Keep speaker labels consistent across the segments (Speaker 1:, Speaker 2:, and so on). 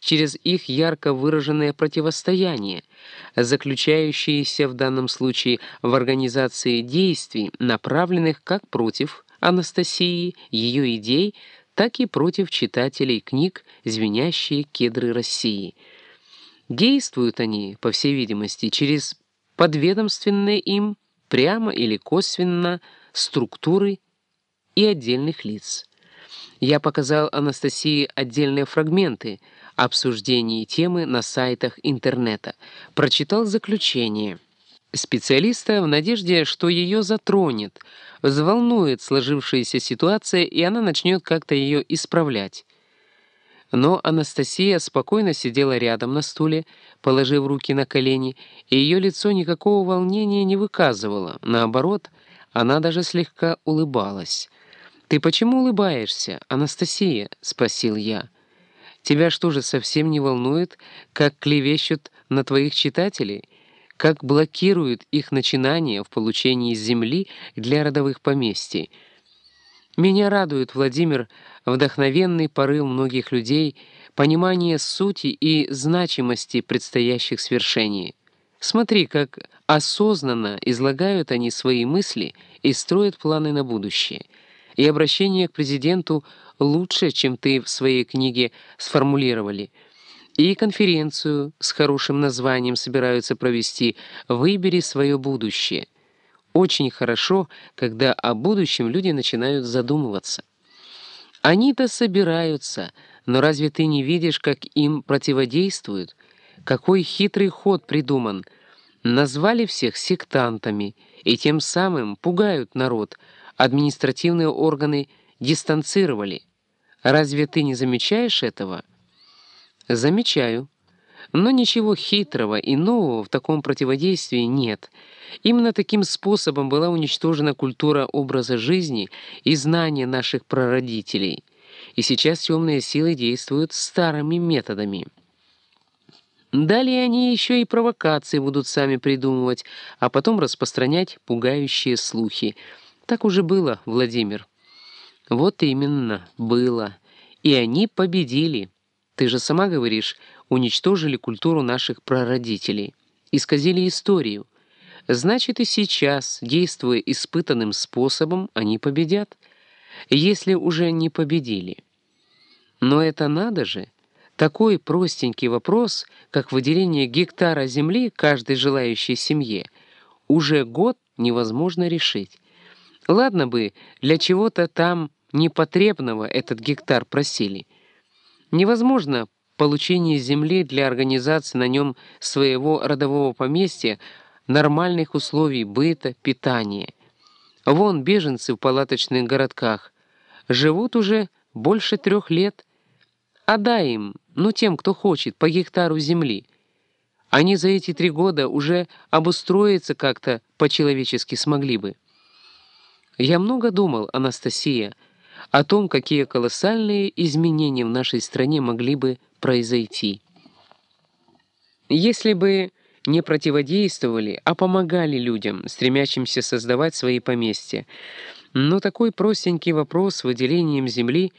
Speaker 1: через их ярко выраженное противостояние, заключающееся в данном случае в организации действий, направленных как против Анастасии, ее идей, так и против читателей книг «Звенящие кедры России». Действуют они, по всей видимости, через подведомственные им, прямо или косвенно, структуры и отдельных лиц. Я показал Анастасии отдельные фрагменты обсуждений темы на сайтах интернета, прочитал заключение специалиста в надежде, что ее затронет, взволнует сложившаяся ситуация, и она начнет как-то ее исправлять. Но Анастасия спокойно сидела рядом на стуле, положив руки на колени, и ее лицо никакого волнения не выказывало. Наоборот, она даже слегка улыбалась. «Ты почему улыбаешься, Анастасия?» — спросил я. «Тебя что же совсем не волнует, как клевещут на твоих читателей?» как блокируют их начинания в получении земли для родовых поместий. Меня радует, Владимир, вдохновенный порыв многих людей, понимание сути и значимости предстоящих свершений. Смотри, как осознанно излагают они свои мысли и строят планы на будущее — и обращение к президенту лучше, чем ты в своей книге сформулировали. И конференцию с хорошим названием собираются провести «Выбери свое будущее». Очень хорошо, когда о будущем люди начинают задумываться. Они-то собираются, но разве ты не видишь, как им противодействуют? Какой хитрый ход придуман? Назвали всех сектантами и тем самым пугают народ — административные органы дистанцировали. Разве ты не замечаешь этого? Замечаю. Но ничего хитрого и нового в таком противодействии нет. Именно таким способом была уничтожена культура образа жизни и знания наших прародителей. И сейчас темные силы действуют старыми методами. Далее они еще и провокации будут сами придумывать, а потом распространять пугающие слухи — так уже было, Владимир. Вот именно, было. И они победили. Ты же сама говоришь, уничтожили культуру наших прародителей, исказили историю. Значит, и сейчас, действуя испытанным способом, они победят, если уже не победили. Но это надо же. Такой простенький вопрос, как выделение гектара земли каждой желающей семье, уже год невозможно решить. Ладно бы, для чего-то там непотребного этот гектар просили. Невозможно получение земли для организации на нем своего родового поместья, нормальных условий быта, питания. Вон беженцы в палаточных городках живут уже больше трех лет. А дай им, ну тем, кто хочет, по гектару земли. Они за эти три года уже обустроиться как-то по-человечески смогли бы. Я много думал, Анастасия, о том, какие колоссальные изменения в нашей стране могли бы произойти. Если бы не противодействовали, а помогали людям, стремящимся создавать свои поместья. Но такой простенький вопрос с выделением земли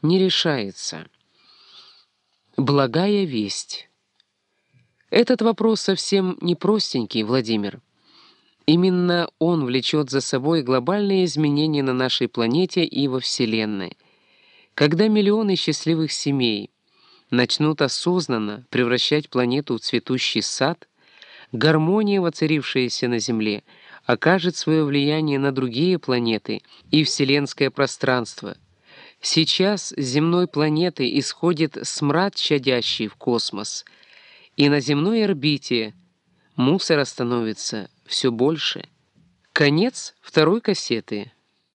Speaker 1: не решается. Благая весть. Этот вопрос совсем не простенький, Владимир. Именно он влечет за собой глобальные изменения на нашей планете и во Вселенной. Когда миллионы счастливых семей начнут осознанно превращать планету в цветущий сад, гармония, воцарившаяся на Земле, окажет свое влияние на другие планеты и вселенское пространство. Сейчас с земной планеты исходит смрад, чадящий в космос, и на земной орбите мусора становится все больше. Конец второй кассеты.